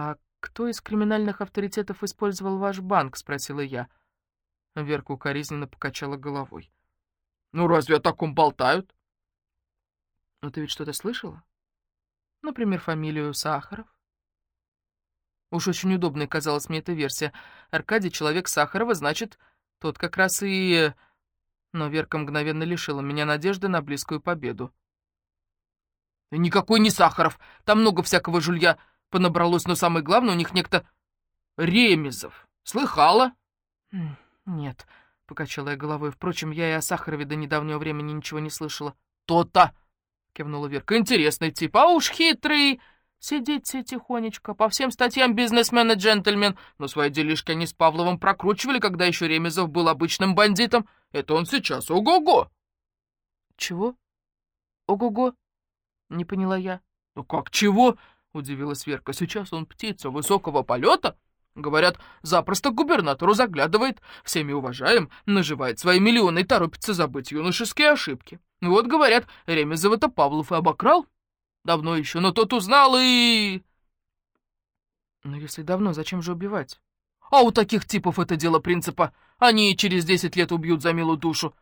«А кто из криминальных авторитетов использовал ваш банк?» — спросила я. Верка укоризненно покачала головой. «Ну, разве о таком болтают?» «Ну, ты ведь что-то слышала? Например, фамилию Сахаров?» Уж очень удобной казалась мне эта версия. Аркадий — человек Сахарова, значит, тот как раз и... Но Верка мгновенно лишила меня надежды на близкую победу. «Никакой не Сахаров, там много всякого жулья понабралось, но самое главное, у них некто Ремезов. Слыхала?» «Нет», — покачала я головой. «Впрочем, я и о Сахарове до недавнего времени ничего не слышала». «То-то!» — кивнула Верка. «Интересный тип, а уж хитрый!» Сидите тихонечко, по всем статьям бизнесмен и джентльмен, но свои делишки они с Павловым прокручивали, когда еще Ремезов был обычным бандитом. Это он сейчас ого-го!» «Чего? Ого-го?» — не поняла я. «Ну как чего?» — удивилась Верка. «Сейчас он птица высокого полета. Говорят, запросто к губернатору заглядывает, всеми уважаем, наживает свои миллионы и торопится забыть юношеские ошибки. Вот, говорят, Ремезова-то Павлов и обокрал». Давно еще, но тот узнал и... Но если давно, зачем же убивать? А у таких типов это дело принципа. Они через десять лет убьют за милую душу.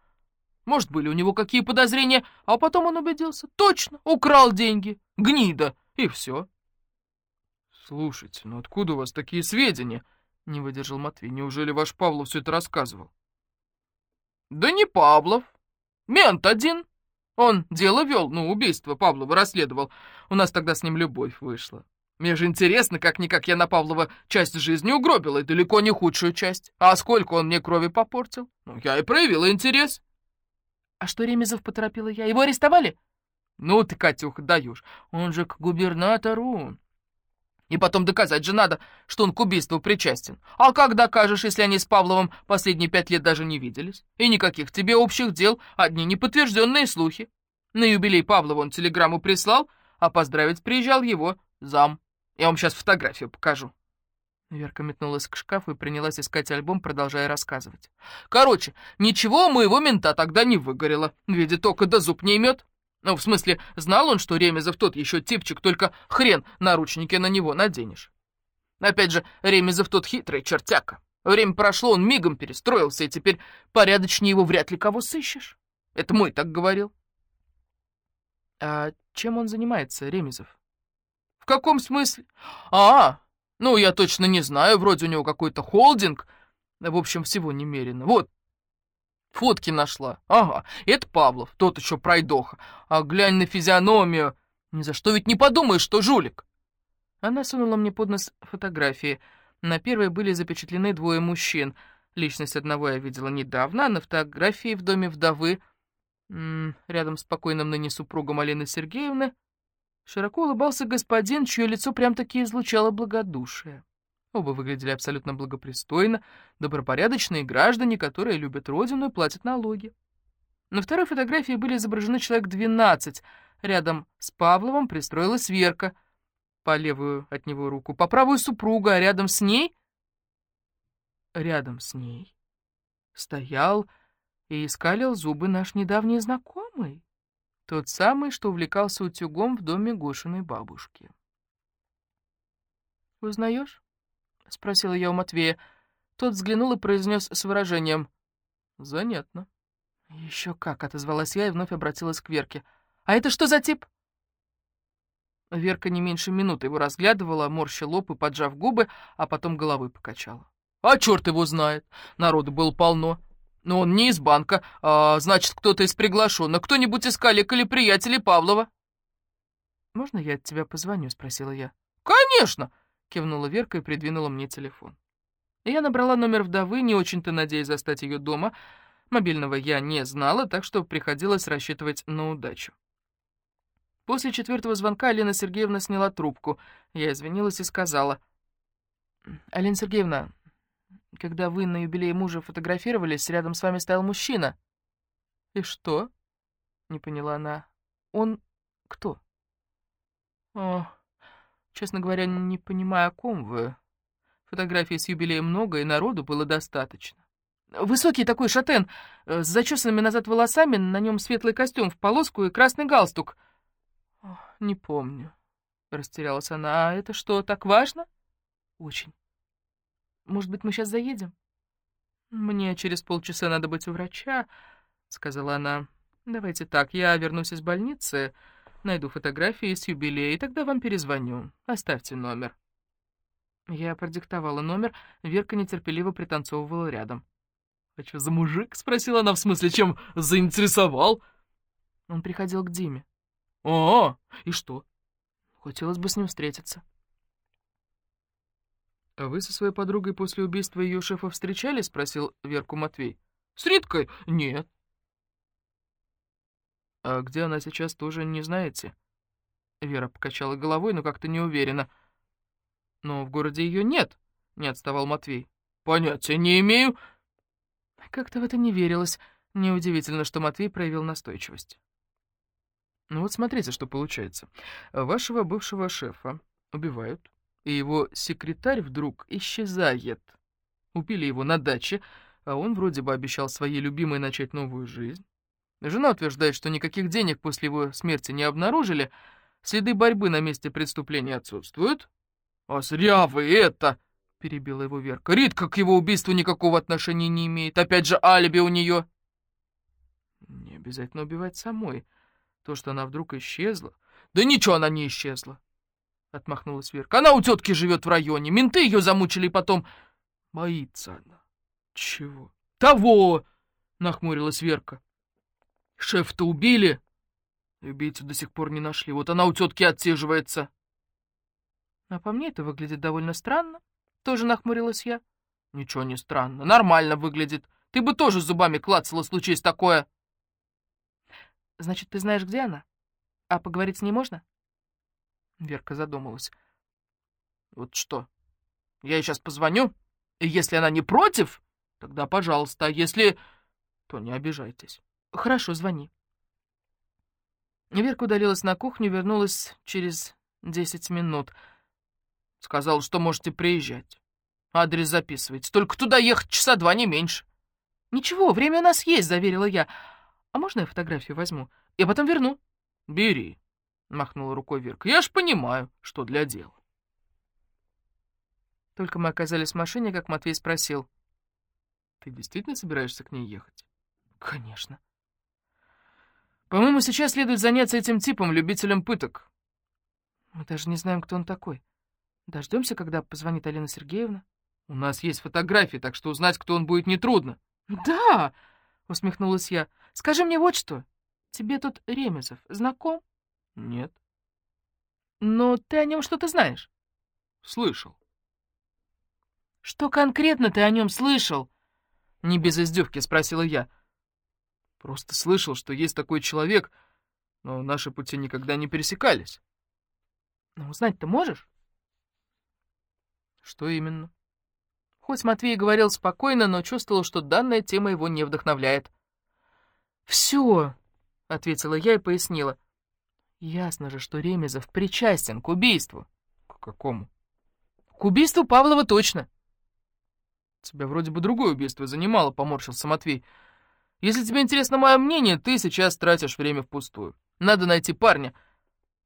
Может, были у него какие подозрения, а потом он убедился. Точно, украл деньги. Гнида. И все. Слушайте, ну откуда у вас такие сведения? Не выдержал Матвей. Неужели ваш Павлов все это рассказывал? Да не Павлов. Мент один. Он дело вел, ну, убийство Павлова расследовал. У нас тогда с ним любовь вышла. Мне же интересно, как-никак я на Павлова часть жизни угробила, и далеко не худшую часть. А сколько он мне крови попортил? Ну, я и проявила интерес. А что Ремезов поторопила я? Его арестовали? Ну ты, Катюха, даешь. Он же к губернатору. И потом доказать же надо, что он к убийству причастен. А как докажешь, если они с Павловым последние пять лет даже не виделись? И никаких тебе общих дел, одни неподтвержденные слухи. На юбилей Павлова он телеграмму прислал, а поздравить приезжал его зам. Я вам сейчас фотографию покажу. Верка метнулась к шкафу и принялась искать альбом, продолжая рассказывать. Короче, ничего у моего мента тогда не выгорело. Видит только да зуб не имет. Ну, в смысле, знал он, что Ремезов тот еще типчик, только хрен наручники на него наденешь. Опять же, Ремезов тот хитрый чертяка. Время прошло, он мигом перестроился, и теперь порядочнее его вряд ли кого сыщешь. Это мой так говорил. А чем он занимается, Ремезов? В каком смысле? А, ну, я точно не знаю, вроде у него какой-то холдинг. В общем, всего немерено. Вот, Фотки нашла. Ага, это Павлов, тот еще пройдоха. А глянь на физиономию. Ни за что ведь не подумаешь, что жулик. Она сунула мне под нос фотографии. На первой были запечатлены двое мужчин. Личность одного я видела недавно, а на фотографии в доме вдовы, рядом с покойным ныне супругом Алины Сергеевны, широко улыбался господин, чье лицо прям-таки излучало благодушие. Оба выглядели абсолютно благопристойно, добропорядочные граждане, которые любят родину и платят налоги. На второй фотографии были изображены человек 12. Рядом с Павловым пристроилась Верка, по левую от него руку, по правую супруга, а рядом с ней... Рядом с ней стоял и искалил зубы наш недавний знакомый, тот самый, что увлекался утюгом в доме Гошиной бабушки. «Узнаешь?» — спросила я у Матвея. Тот взглянул и произнес с выражением. «Занятно». «Еще как», — отозвалась я и вновь обратилась к Верке. «А это что за тип?» Верка не меньше минуты его разглядывала, морща лоб и поджав губы, а потом головой покачала. «А черт его знает! Народу было полно. Но он не из банка, а значит, кто-то из приглашенных, кто-нибудь из коллег или приятелей Павлова». «Можно я от тебя позвоню?» — спросила я. «Конечно!» — кивнула Верка и придвинула мне телефон. Я набрала номер вдовы, не очень-то надеясь застать ее дома. Мобильного я не знала, так что приходилось рассчитывать на удачу. После четвертого звонка Алина Сергеевна сняла трубку. Я извинилась и сказала. «Алина Сергеевна, когда вы на юбилее мужа фотографировались, рядом с вами стоял мужчина». «И что?» — не поняла она. «Он кто?» «О, Честно говоря, не понимаю, о ком вы. Фотографий с юбилеем много, и народу было достаточно. Высокий такой шатен, э, с зачесанными назад волосами, на нем светлый костюм в полоску и красный галстук. «Не помню», — растерялась она. «А это что, так важно?» Очень. Может быть, мы сейчас заедем? Мне через полчаса надо быть у врача, сказала она. Давайте так, я вернусь из больницы, найду фотографии с юбилея, и тогда вам перезвоню. Оставьте номер. Я продиктовала номер, Верка нетерпеливо пританцовывала рядом. «А что за мужик?» — спросила она, в смысле, чем заинтересовал? Он приходил к Диме. «О, и что?» Хотелось бы с ним встретиться. «А вы со своей подругой после убийства ее шефа встречались?» — спросил Верку Матвей. «С Риткой? Нет». «А где она сейчас, тоже не знаете?» Вера покачала головой, но как-то не уверена. «Но в городе ее нет», — не отставал Матвей. «Понятия не имею». Как-то в это не верилось. Неудивительно, что Матвей проявил настойчивость. Ну вот смотрите, что получается. Вашего бывшего шефа убивают, и его секретарь вдруг исчезает. Убили его на даче, а он вроде бы обещал своей любимой начать новую жизнь. Жена утверждает, что никаких денег после его смерти не обнаружили, следы борьбы на месте преступления отсутствуют. «А зря вы это!» — перебила его Верка. «Ритка к его убийству никакого отношения не имеет. Опять же, алиби у нее!» «Не обязательно убивать самой. То, что она вдруг исчезла...» «Да ничего она не исчезла!» — отмахнулась Верка. «Она у тетки живет в районе. Менты ее замучили, потом...» «Боится она». «Чего?» «Того!» — нахмурилась Верка. «Шеф-то убили?» Убийцу до сих пор не нашли. Вот она у тетки отсиживается. А по мне это выглядит довольно странно. Тоже нахмурилась я. Ничего не странно. Нормально выглядит. Ты бы тоже зубами клацала, случись такое. Значит, ты знаешь, где она? А поговорить с ней можно? Верка задумалась. Вот что? Я ей сейчас позвоню, и если она не против, тогда пожалуйста, а если... то не обижайтесь. Хорошо, звони. Верка удалилась на кухню, вернулась через десять минут — Сказал, что можете приезжать. Адрес записывайте. Только туда ехать часа два, не меньше. Ничего, время у нас есть, заверила я. А можно я фотографию возьму? Я потом верну. Бери, махнула рукой Верка. Я ж понимаю, что для дела. Только мы оказались в машине, как Матвей спросил. Ты действительно собираешься к ней ехать? Конечно. По-моему, сейчас следует заняться этим типом, любителем пыток. Мы даже не знаем, кто он такой. Дождемся, когда позвонит Алина Сергеевна. У нас есть фотографии, так что узнать, кто он будет, нетрудно. Да, усмехнулась я. Скажи мне вот что. Тебе тут Ремезов знаком? Нет. Но ты о нем что-то знаешь? Слышал. Что конкретно ты о нем слышал? Не без издевки спросила я. Просто слышал, что есть такой человек, но наши пути никогда не пересекались. Но узнать-то можешь? Что именно? Хоть Матвей говорил спокойно, но чувствовал, что данная тема его не вдохновляет. «Все», — ответила я и пояснила. «Ясно же, что Ремезов причастен к убийству». «К какому?» «К убийству Павлова точно». «Тебя вроде бы другое убийство занимало», — поморщился Матвей. «Если тебе интересно мое мнение, ты сейчас тратишь время впустую. Надо найти парня».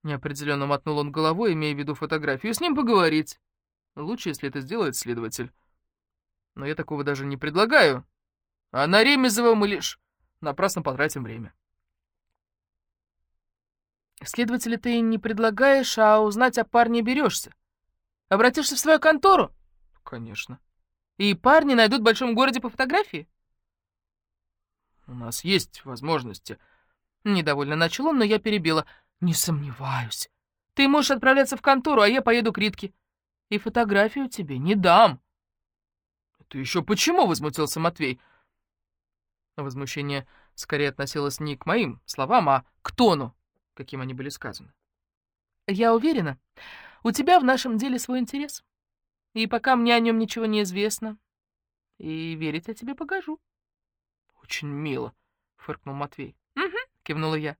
Неопределенно мотнул он головой, имея в виду фотографию, с ним поговорить. Лучше, если это сделает следователь. Но я такого даже не предлагаю. А на Ремезова мы лишь напрасно потратим время. Следователя ты не предлагаешь, а узнать о парне берешься. Обратишься в свою контору? Конечно. И парни найдут в большом городе по фотографии? У нас есть возможности. Недовольно начал он, но я перебила. Не сомневаюсь. Ты можешь отправляться в контору, а я поеду к Ритке и фотографию тебе не дам». «Это еще почему?» — возмутился Матвей. Возмущение скорее относилось не к моим словам, а к тону, каким они были сказаны. «Я уверена, у тебя в нашем деле свой интерес. И пока мне о нем ничего не известно, и верить я тебе покажу». «Очень мило», — фыркнул Матвей. «Угу», — кивнула я.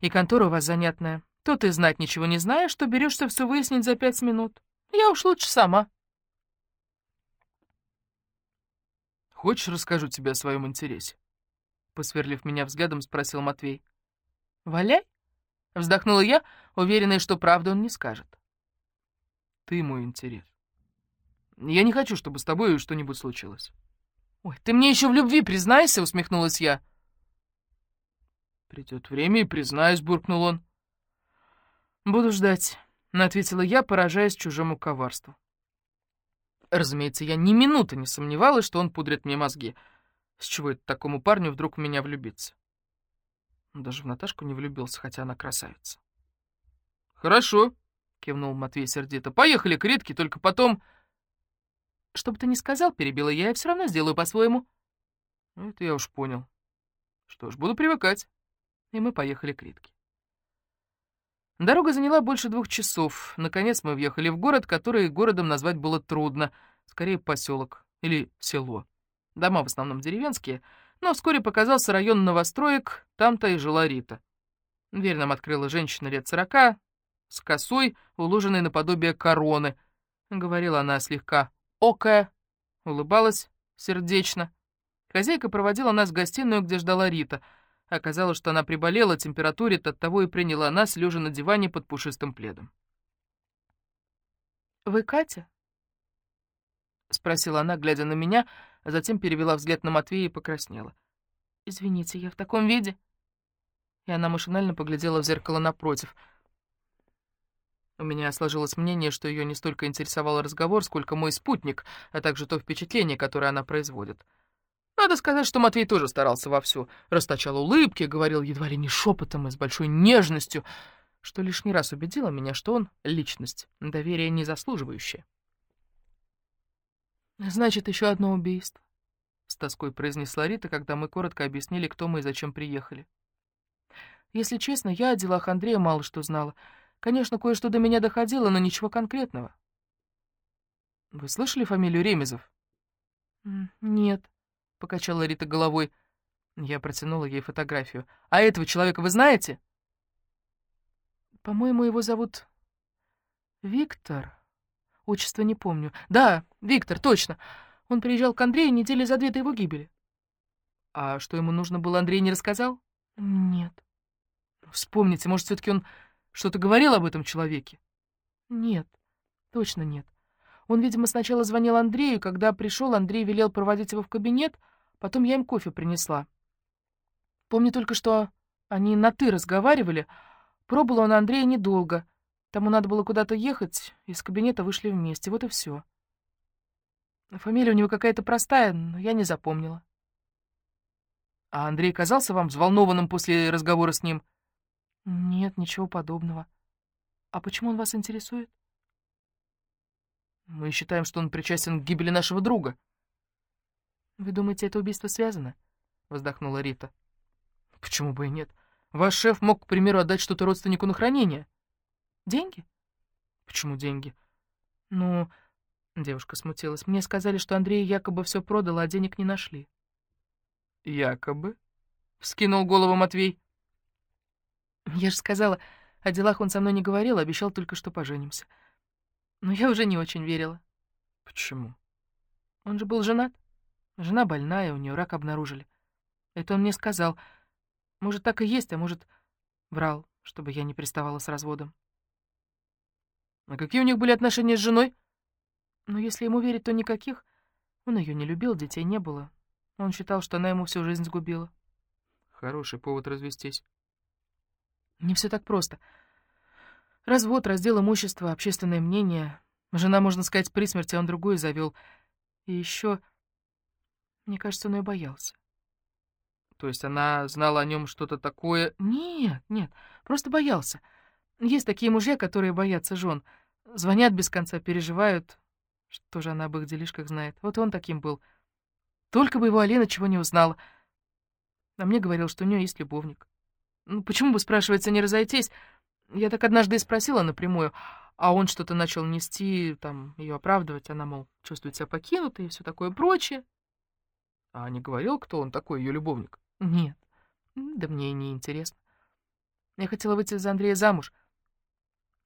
«И контора у вас занятная. То ты знать ничего не знаешь, что берешься все выяснить за пять минут. Я уж лучше сама. Хочешь, расскажу тебе о своем интересе? Посверлив меня взглядом, спросил Матвей. Валяй? Вздохнула я, уверенная, что правду он не скажет. Ты мой интерес. Я не хочу, чтобы с тобой что-нибудь случилось». «Ой, ты мне еще в любви признайся!» — усмехнулась я. «Придет время и признаюсь», — буркнул он. «Буду ждать», — ответила я, поражаясь чужому коварству. Разумеется, я ни минуты не сомневалась, что он пудрит мне мозги. С чего это такому парню вдруг в меня влюбиться? Даже в Наташку не влюбился, хотя она красавица. «Хорошо», — кивнул Матвей сердито. «Поехали к Ритке, только потом...» «Что бы ты ни сказал, — перебила я, — я все равно сделаю по-своему». «Это я уж понял. Что ж, буду привыкать». И мы поехали к Ритке. Дорога заняла больше двух часов. Наконец мы въехали в город, который городом назвать было трудно. Скорее, поселок или село. Дома в основном деревенские, но вскоре показался район новостроек, там-то и жила Рита. Дверь нам открыла женщина лет сорока, с косой, уложенной наподобие короны. Говорила она слегка окая, улыбалась сердечно. Хозяйка проводила нас в гостиную, где ждала Рита. Оказалось, что она приболела, температурит, оттого и приняла нас, лежа на диване под пушистым пледом. «Вы Катя?» — спросила она, глядя на меня, а затем перевела взгляд на Матвея и покраснела. «Извините, я в таком виде?» И она машинально поглядела в зеркало напротив — у меня сложилось мнение, что ее не столько интересовал разговор, сколько мой спутник, а также то впечатление, которое она производит. Надо сказать, что Матвей тоже старался вовсю, расточал улыбки, говорил едва ли не шепотом и с большой нежностью, что лишний раз убедило меня, что он — личность, доверия не заслуживающая. «Значит, еще одно убийство», — с тоской произнесла Рита, когда мы коротко объяснили, кто мы и зачем приехали. Если честно, я о делах Андрея мало что знала — Конечно, кое-что до меня доходило, но ничего конкретного. Вы слышали фамилию Ремезов? Нет, покачала Рита головой. Я протянула ей фотографию. А этого человека вы знаете? По-моему, его зовут Виктор. Отчество не помню. Да, Виктор, точно. Он приезжал к Андрею недели за две до его гибели. А что ему нужно было, Андрей не рассказал? Нет. Вспомните, может, все таки он что-то говорил об этом человеке? Нет, точно нет. Он, видимо, сначала звонил Андрею, когда пришел, Андрей велел проводить его в кабинет, потом я им кофе принесла. Помню только, что они на «ты» разговаривали. Пробыл он Андрея недолго. Тому надо было куда-то ехать, из кабинета вышли вместе, вот и все. Фамилия у него какая-то простая, но я не запомнила. А Андрей казался вам взволнованным после разговора с ним? — «Нет, ничего подобного. А почему он вас интересует?» «Мы считаем, что он причастен к гибели нашего друга». «Вы думаете, это убийство связано?» — вздохнула Рита. «Почему бы и нет? Ваш шеф мог, к примеру, отдать что-то родственнику на хранение». «Деньги?» «Почему деньги?» «Ну...» — девушка смутилась. «Мне сказали, что Андрей якобы все продал, а денег не нашли». «Якобы?» — вскинул голову Матвей. Я же сказала, о делах он со мной не говорил, обещал только, что поженимся. Но я уже не очень верила. Почему? Он же был женат. Жена больная, у нее рак обнаружили. Это он мне сказал. Может, так и есть, а может, врал, чтобы я не приставала с разводом. А какие у них были отношения с женой? Ну, если ему верить, то никаких. Он ее не любил, детей не было. Он считал, что она ему всю жизнь сгубила. Хороший повод развестись. Не все так просто. Развод, раздел имущества, общественное мнение. Жена, можно сказать, при смерти, а он другую завел. И еще, мне кажется, он ее боялся. То есть она знала о нем что-то такое? Нет, нет, просто боялся. Есть такие мужья, которые боятся жен. Звонят без конца, переживают. Что же она об их делишках знает? Вот он таким был. Только бы его Алена чего не узнала. А мне говорил, что у нее есть любовник. Ну, почему бы, спрашивается, не разойтись? Я так однажды и спросила напрямую, а он что-то начал нести, там, ее оправдывать. Она, мол, чувствует себя покинутой и все такое прочее. А не говорил, кто он такой, ее любовник? Нет. Да мне и не интересно. Я хотела выйти за Андрея замуж.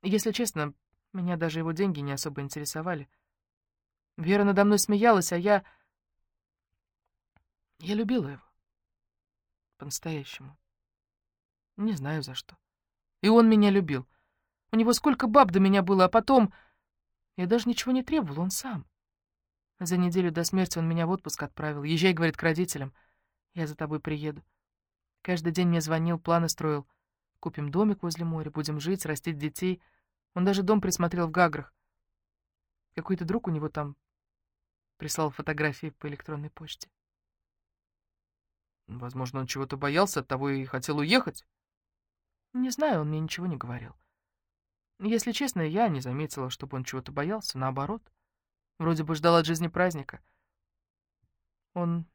Если честно, меня даже его деньги не особо интересовали. Вера надо мной смеялась, а я... Я любила его. По-настоящему. Не знаю за что. И он меня любил. У него сколько баб до меня было, а потом... Я даже ничего не требовал, он сам. За неделю до смерти он меня в отпуск отправил. Езжай, говорит, к родителям. Я за тобой приеду. Каждый день мне звонил, планы строил. Купим домик возле моря, будем жить, растить детей. Он даже дом присмотрел в Гаграх. Какой-то друг у него там прислал фотографии по электронной почте. Возможно, он чего-то боялся, оттого и хотел уехать? Не знаю, он мне ничего не говорил. Если честно, я не заметила, чтобы он чего-то боялся, наоборот. Вроде бы ждал от жизни праздника. Он...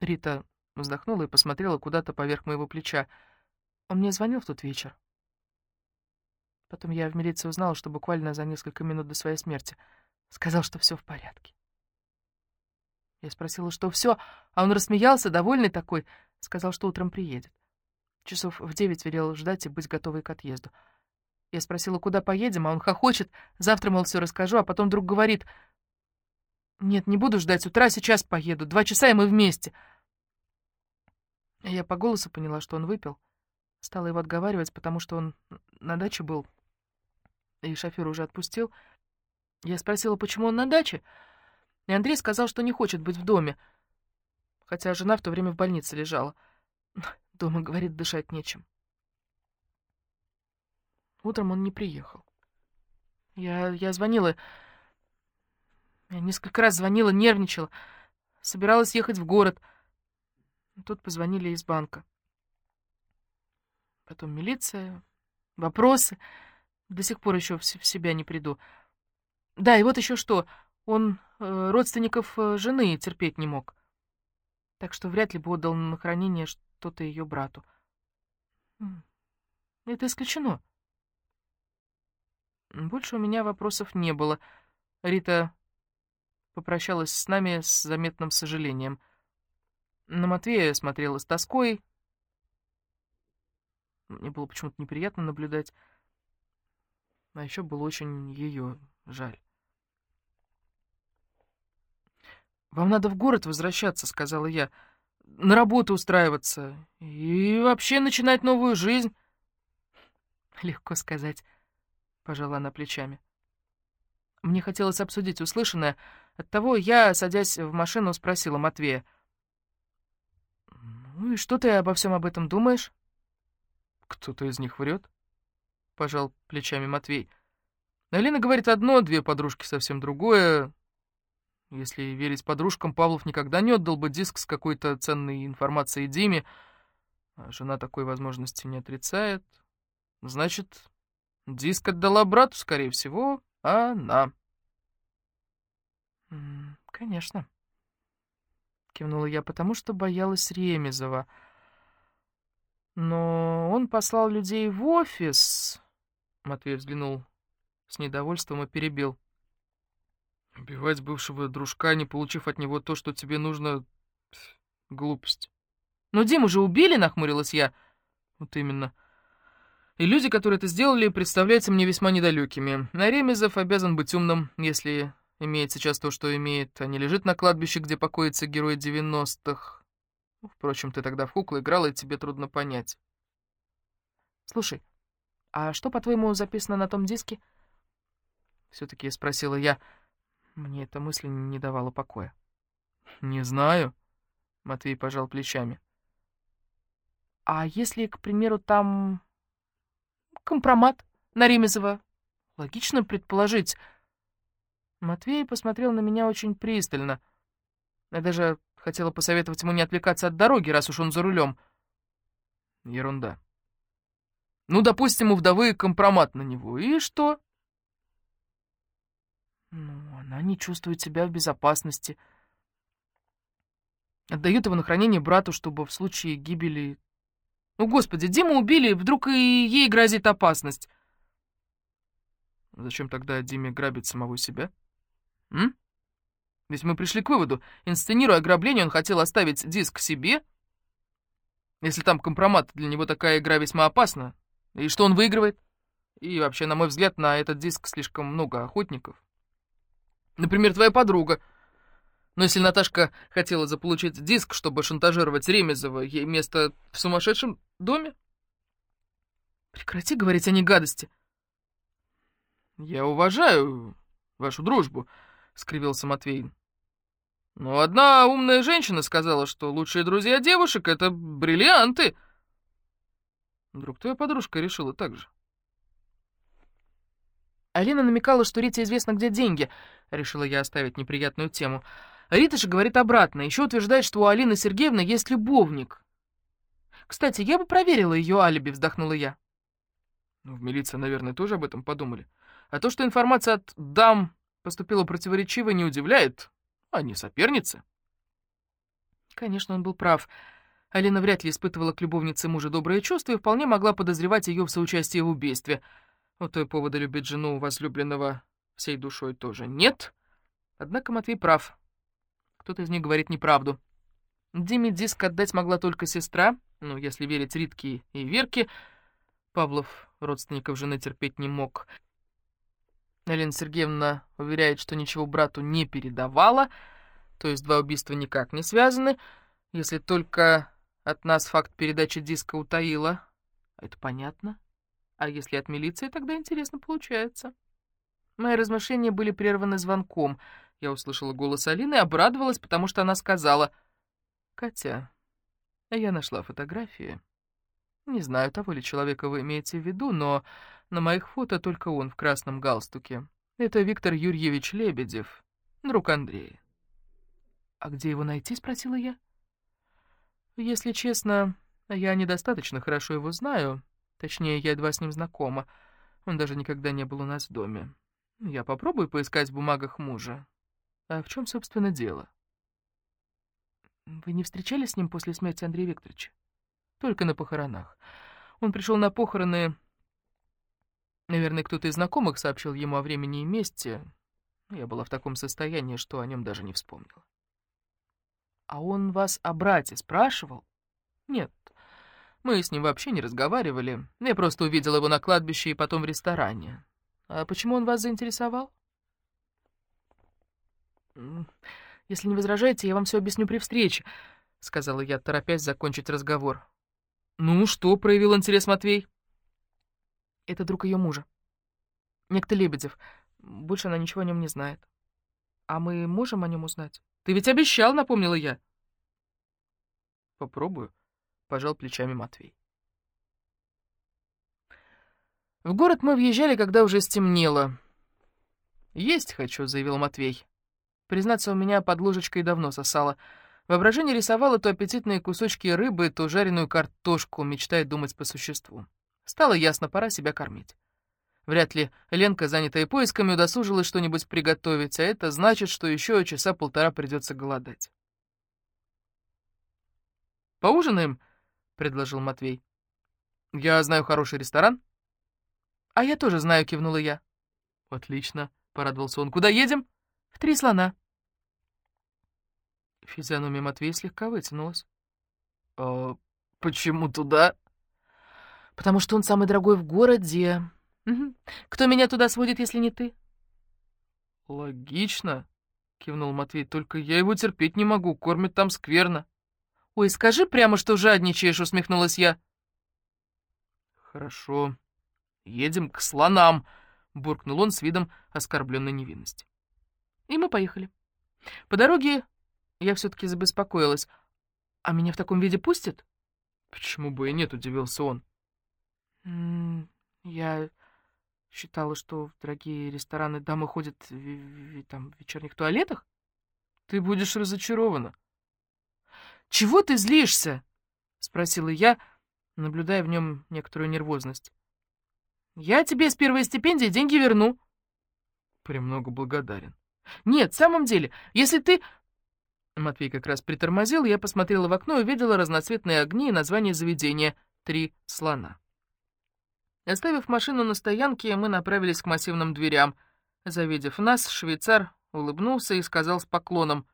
Рита вздохнула и посмотрела куда-то поверх моего плеча. Он мне звонил в тот вечер. Потом я в милиции узнала, что буквально за несколько минут до своей смерти сказал, что все в порядке. Я спросила, что все, а он рассмеялся, довольный такой, сказал, что утром приедет. Часов в девять велел ждать и быть готовой к отъезду. Я спросила, куда поедем, а он хохочет. Завтра, мол, все расскажу, а потом вдруг говорит... Нет, не буду ждать, утра сейчас поеду. Два часа, и мы вместе. Я по голосу поняла, что он выпил. Стала его отговаривать, потому что он на даче был, и шофер уже отпустил. Я спросила, почему он на даче, и Андрей сказал, что не хочет быть в доме, хотя жена в то время в больнице лежала. Дома, говорит, дышать нечем. Утром он не приехал. Я, я звонила... Я несколько раз звонила, нервничала. Собиралась ехать в город. Тут позвонили из банка. Потом милиция, вопросы. До сих пор еще в себя не приду. Да, и вот еще что. Он э, родственников э, жены терпеть не мог. Так что вряд ли бы отдал на хранение что-то ее брату. Это исключено. Больше у меня вопросов не было. Рита попрощалась с нами с заметным сожалением. На Матвея смотрела с тоской. Мне было почему-то неприятно наблюдать. А еще было очень ее жаль. «Вам надо в город возвращаться», — сказала я. «На работу устраиваться и вообще начинать новую жизнь». «Легко сказать», пожала она плечами. Мне хотелось обсудить услышанное, оттого я, садясь в машину, спросила Матвея. «Ну и что ты обо всем об этом думаешь?» «Кто-то из них врет?» — пожал плечами Матвей. «Алина говорит одно, две подружки совсем другое. Если верить подружкам, Павлов никогда не отдал бы диск с какой-то ценной информацией Диме, а жена такой возможности не отрицает. Значит, Диск отдала брату, скорее всего, она. «Конечно», — кивнула я, потому что боялась Ремезова. «Но он послал людей в офис...» Матвей взглянул с недовольством и перебил. «Убивать бывшего дружка, не получив от него то, что тебе нужно... глупость». «Но Диму же убили?» — нахмурилась я. «Вот именно. И люди, которые это сделали, представляются мне весьма недалекими. А Ремезов обязан быть умным, если имеет сейчас то, что имеет, а не лежит на кладбище, где покоится герой 90-х. Впрочем, ты тогда в куклы играла, и тебе трудно понять. Слушай, а что, по-твоему, записано на том диске? Все-таки спросила я. Мне эта мысль не давала покоя. Не знаю, Матвей пожал плечами. А если, к примеру, там Компромат на Ремезова. Логично предположить. Матвей посмотрел на меня очень пристально. Я даже хотела посоветовать ему не отвлекаться от дороги, раз уж он за рулем. Ерунда. Ну, допустим, у вдовы компромат на него. И что? Ну, она не чувствует себя в безопасности. Отдает его на хранение брату, чтобы в случае гибели ну, господи, Диму убили, вдруг и ей грозит опасность. Зачем тогда Диме грабить самого себя? М? Ведь мы пришли к выводу, инсценируя ограбление, он хотел оставить диск себе. Если там компромат, для него такая игра весьма опасна. И что он выигрывает? И вообще, на мой взгляд, на этот диск слишком много охотников. Например, твоя подруга — но если Наташка хотела заполучить диск, чтобы шантажировать Ремезова, ей место в сумасшедшем доме? Прекрати говорить о ней гадости. Я уважаю вашу дружбу, — скривился Матвей. «Ну, одна умная женщина сказала, что лучшие друзья девушек — это бриллианты». Вдруг твоя подружка решила так же? Алина намекала, что Рите известно, где деньги. Решила я оставить неприятную тему. Рита же говорит обратно. Еще утверждает, что у Алины Сергеевны есть любовник. Кстати, я бы проверила ее алиби, вздохнула я. Ну, в милиции, наверное, тоже об этом подумали. А то, что информация от дам поступила противоречиво, не удивляет. Они соперницы. Конечно, он был прав. Алина вряд ли испытывала к любовнице мужа добрые чувства и вполне могла подозревать ее в соучастии в убийстве. У той повода любить жену возлюбленного всей душой тоже нет. Однако Матвей прав. Кто-то из них говорит неправду. Диме диск отдать могла только сестра, ну, если верить Ритке и Верке. Павлов родственников жены терпеть не мог. Елена Сергеевна уверяет, что ничего брату не передавала, то есть два убийства никак не связаны, если только от нас факт передачи диска утаила. Это понятно. А если от милиции, тогда интересно получается. Мои размышления были прерваны звонком. Я услышала голос Алины и обрадовалась, потому что она сказала, «Катя, я нашла фотографии. Не знаю, того ли человека вы имеете в виду, но на моих фото только он в красном галстуке. Это Виктор Юрьевич Лебедев, друг Андрея». «А где его найти?» — спросила я. «Если честно, я недостаточно хорошо его знаю. Точнее, я едва с ним знакома. Он даже никогда не был у нас в доме. Я попробую поискать в бумагах мужа. А в чем, собственно, дело? Вы не встречались с ним после смерти Андрея Викторовича? Только на похоронах. Он пришел на похороны... Наверное, кто-то из знакомых сообщил ему о времени и месте. Я была в таком состоянии, что о нем даже не вспомнила. А он вас о брате спрашивал? Нет, мы с ним вообще не разговаривали. Я просто увидела его на кладбище и потом в ресторане. А почему он вас заинтересовал? «Если не возражаете, я вам все объясню при встрече», — сказала я, торопясь закончить разговор. «Ну, что?» — проявил интерес Матвей. «Это друг ее мужа. Некто Лебедев. Больше она ничего о нем не знает. А мы можем о нем узнать?» «Ты ведь обещал», — напомнила я. «Попробую», — пожал плечами Матвей. В город мы въезжали, когда уже стемнело. «Есть хочу», — заявил Матвей. Признаться, у меня под ложечкой давно сосало. Воображение рисовало то аппетитные кусочки рыбы, то жареную картошку, мечтая думать по существу. Стало ясно, пора себя кормить. Вряд ли Ленка, занятая поисками, удосужилась что-нибудь приготовить, а это значит, что еще часа полтора придется голодать. «Поужинаем?» — предложил Матвей. «Я знаю хороший ресторан». «А я тоже знаю», — кивнула я. «Отлично», — порадовался он. «Куда едем?» «В три слона». Физиономия Матвея слегка вытянулась. «А почему туда?» «Потому что он самый дорогой в городе. Кто меня туда сводит, если не ты?» «Логично», — кивнул Матвей, — «только я его терпеть не могу, кормят там скверно». «Ой, скажи прямо, что жадничаешь», — усмехнулась я. «Хорошо, едем к слонам», — буркнул он с видом оскорбленной невинности. И мы поехали. По дороге я все-таки забеспокоилась. А меня в таком виде пустят? Почему бы и нет, удивился он. я считала, что в дорогие рестораны дамы ходят в, в, там, в вечерних туалетах. Ты будешь разочарована. «Чего ты злишься?» — спросила я, наблюдая в нем некоторую нервозность. «Я тебе с первой стипендии деньги верну». «Премного благодарен». «Нет, в самом деле, если ты...» Матвей как раз притормозил, я посмотрела в окно и увидела разноцветные огни и название заведения «Три слона». Оставив машину на стоянке, мы направились к массивным дверям. Завидев нас, швейцар улыбнулся и сказал с поклоном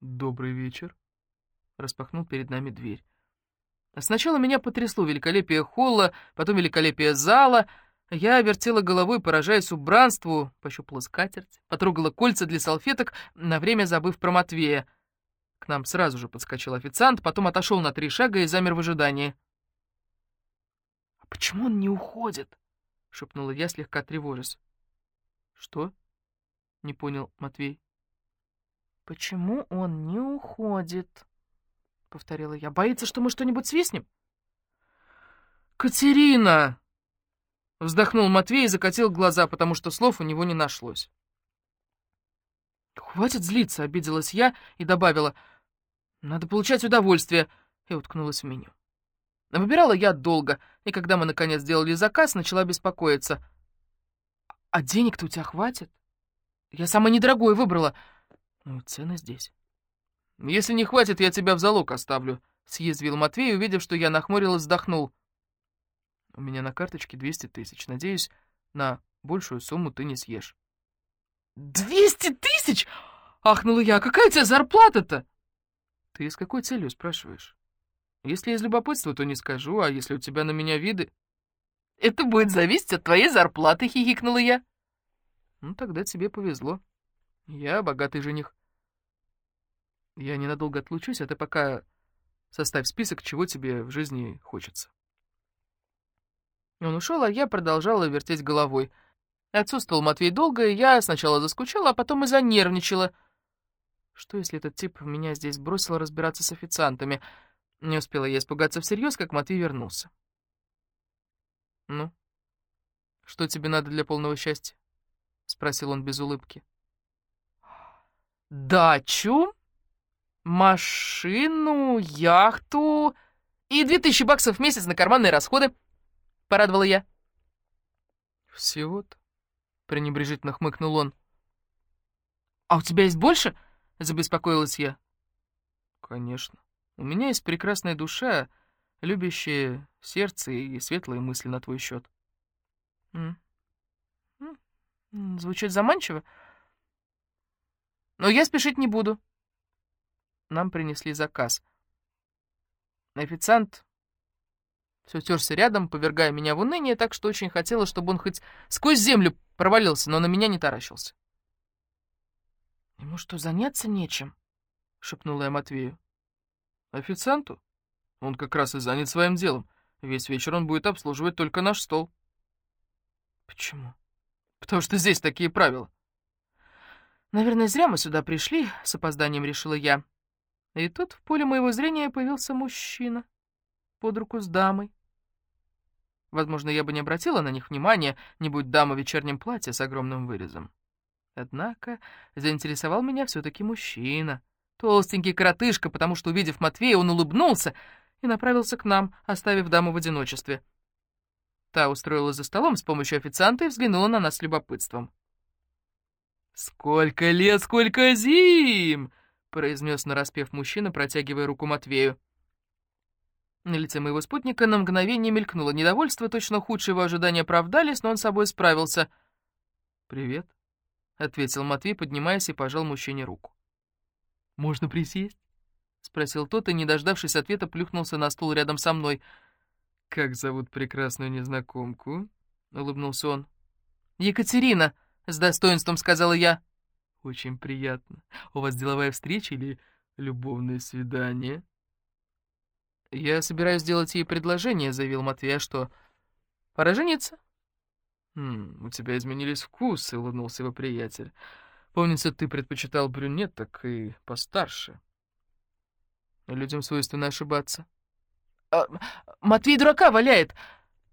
«Добрый вечер». Распахнул перед нами дверь. Сначала меня потрясло великолепие холла, потом великолепие зала — я вертела головой, поражаясь убранству, пощупала скатерть, потрогала кольца для салфеток, на время забыв про Матвея. К нам сразу же подскочил официант, потом отошел на три шага и замер в ожидании. «А почему он не уходит?» — шепнула я, слегка тревожась. «Что?» — не понял Матвей. «Почему он не уходит?» — повторила я. «Боится, что мы что-нибудь свистнем?» «Катерина!» — вздохнул Матвей и закатил глаза, потому что слов у него не нашлось. «Хватит злиться», — обиделась я и добавила. «Надо получать удовольствие», — и уткнулась в меню. Выбирала я долго, и когда мы наконец сделали заказ, начала беспокоиться. «А денег-то у тебя хватит? Я самое недорогое выбрала. Ну, цены здесь». «Если не хватит, я тебя в залог оставлю», — съязвил Матвей, увидев, что я нахмурилась, вздохнул. «У меня на карточке 200 тысяч. Надеюсь, на большую сумму ты не съешь». «Двести тысяч?» — ахнула я. «Какая у тебя зарплата-то?» «Ты с какой целью спрашиваешь?» «Если из любопытства, то не скажу, а если у тебя на меня виды...» «Это будет зависеть от твоей зарплаты», — хихикнула я. «Ну, тогда тебе повезло. Я богатый жених. Я ненадолго отлучусь, а ты пока составь список, чего тебе в жизни хочется». Он ушел, а я продолжала вертеть головой — Отсутствовал Матвей долго, и я сначала заскучала, а потом и занервничала. Что, если этот тип меня здесь бросил разбираться с официантами? Не успела я испугаться всерьез, как Матвей вернулся. «Ну, что тебе надо для полного счастья?» — спросил он без улыбки. «Дачу, машину, яхту и две тысячи баксов в месяц на карманные расходы», — порадовала я. «Всего-то?» пренебрежительно хмыкнул он. «А у тебя есть больше?» — забеспокоилась я. «Конечно. У меня есть прекрасная душа, любящее сердце и светлые мысли на твой счет». Звучит заманчиво. Но я спешить не буду. Нам принесли заказ. Официант все терся рядом, повергая меня в уныние, так что очень хотела, чтобы он хоть сквозь землю провалился, но на меня не таращился. «Ему что, заняться нечем?» — шепнула я Матвею. «Официанту? Он как раз и занят своим делом. Весь вечер он будет обслуживать только наш стол». «Почему?» «Потому что здесь такие правила». «Наверное, зря мы сюда пришли», — с опозданием решила я. И тут в поле моего зрения появился мужчина под руку с дамой. Возможно, я бы не обратила на них внимания, не будь дама в вечернем платье с огромным вырезом. Однако заинтересовал меня все-таки мужчина. Толстенький коротышка, потому что, увидев Матвея, он улыбнулся и направился к нам, оставив даму в одиночестве. Та устроилась за столом с помощью официанта и взглянула на нас с любопытством. «Сколько лет, сколько зим!» — произнес нараспев мужчина, протягивая руку Матвею. На лице моего спутника на мгновение мелькнуло недовольство, точно худшие его ожидания оправдались, но он с собой справился. «Привет», — ответил Матвей, поднимаясь и пожал мужчине руку. «Можно присесть?» — спросил тот и, не дождавшись ответа, плюхнулся на стул рядом со мной. «Как зовут прекрасную незнакомку?» — улыбнулся он. «Екатерина», — с достоинством сказала я. «Очень приятно. У вас деловая встреча или любовное свидание?» «Я собираюсь сделать ей предложение», — заявил Матвей. «А что, пора жениться?» «Хм, «У тебя изменились вкусы», — улыбнулся его приятель. «Помнится, ты предпочитал брюнеток и постарше». Людям свойственно ошибаться. А, «Матвей дурака валяет!»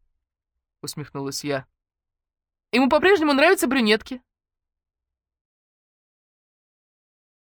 — усмехнулась я. «Ему по-прежнему нравятся брюнетки.